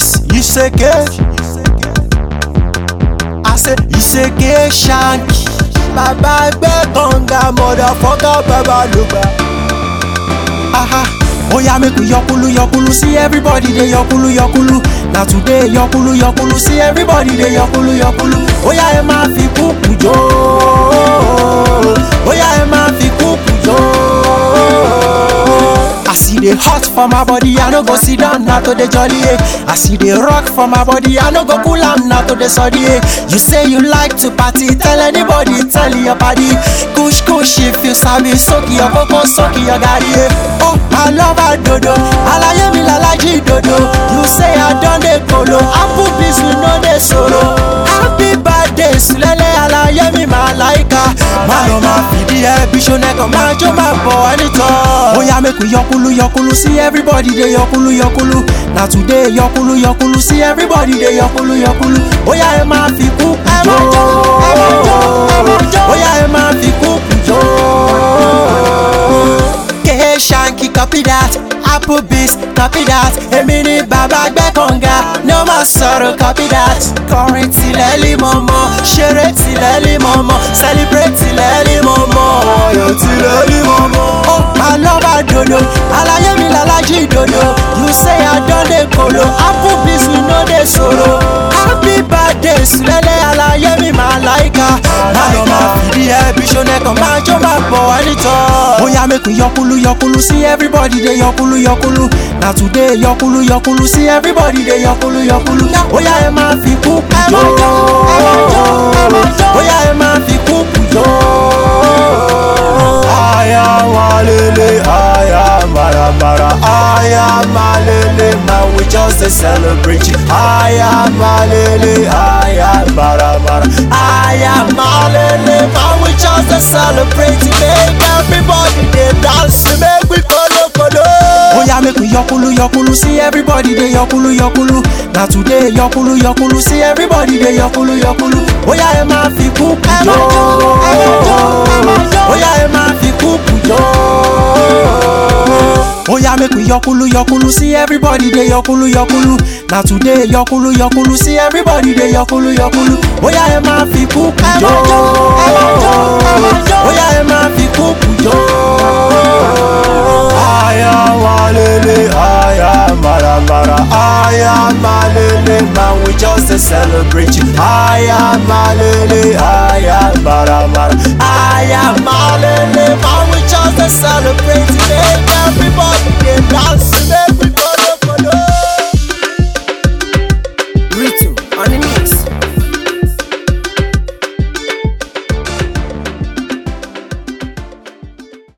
yes, you say get. I say you say get shanky. Bàbá ẹgbẹ́ kànga motherfucker bàbá ló gbà. Oya make we yọkulu yọkulu see everybody they yọkulu yọkulu. Now today yọkulu yọkulu see everybody dey yọkulu yọkulu. Oya ẹ máa fi kúkú dey hot for my body i no go sit down na to dey jolly eh as you dey rock for my body i no go cool am na to dey soddy eh you say you like to party tell anybody tell your party kush kush if you sabi soak your koko soak your garri eh oh i love adodo alaye mi lalaji dodo you say i don dey kolo apple peas we no dey soro happy birthday sulele. bishon ẹ̀kan máa jó máa bọ̀ wá nìtọ́. ó yá make we yọkulu yọkulu sí everybody dey yọkulu yọkulu na today yọkulu yọkulu sí everybody dey yọkulu yọkulu ó yá ẹ máa fi kú kú jó ó yá ẹ máa fi kú kú jó. kèé ṣánkì copy that apple beats copy that èmi ni bàbá Gbẹ́kànga no ma sọ̀rọ̀ copy that kọrin tilẹ̀ lé mọ́mọ́ ṣeré tilẹ̀ lé mọ́mọ́ celebrate. alaye mi lalaji dodo you say i don dey kolo apple peace we no dey soro happy birthday sulele alaye mi malaika lálọ́ máa fìdí ẹbí ṣonẹ́kan máa jó máa bọ̀ ẹnitọ́. bóyá make we yọkulu yọkulu sí everybody dey yọkulu yọkulu na today yọkulu yọkulu sí everybody dey yọkulu yọkulu bóyá ẹ máa fi kú kú jó bóyá ẹ máa fi kú kú. I am a lele, man. we just a I lele, am bara bara. I am a lele, man. we just a celebration. Make everybody they dance, make we follow, follow. Oh yeah, make we yokulu yokulu. See everybody they yokulu yokulu. Now today yokulu yokulu. See everybody they yokulu yokulu. Oh yeah, am a fi kú kú jọ. make we yokulu yokulu see everybody dey yokulu yokulu na today yokulu yokulu see everybody dey yokulu yokulu bóyá ẹ máa fi kúkú jó bóyá ẹ máa fi kúkú jó. aya malele aya marabara aya malele man we just dey celebrate you aya malele aya marabara aya malele man we just dey celebrate.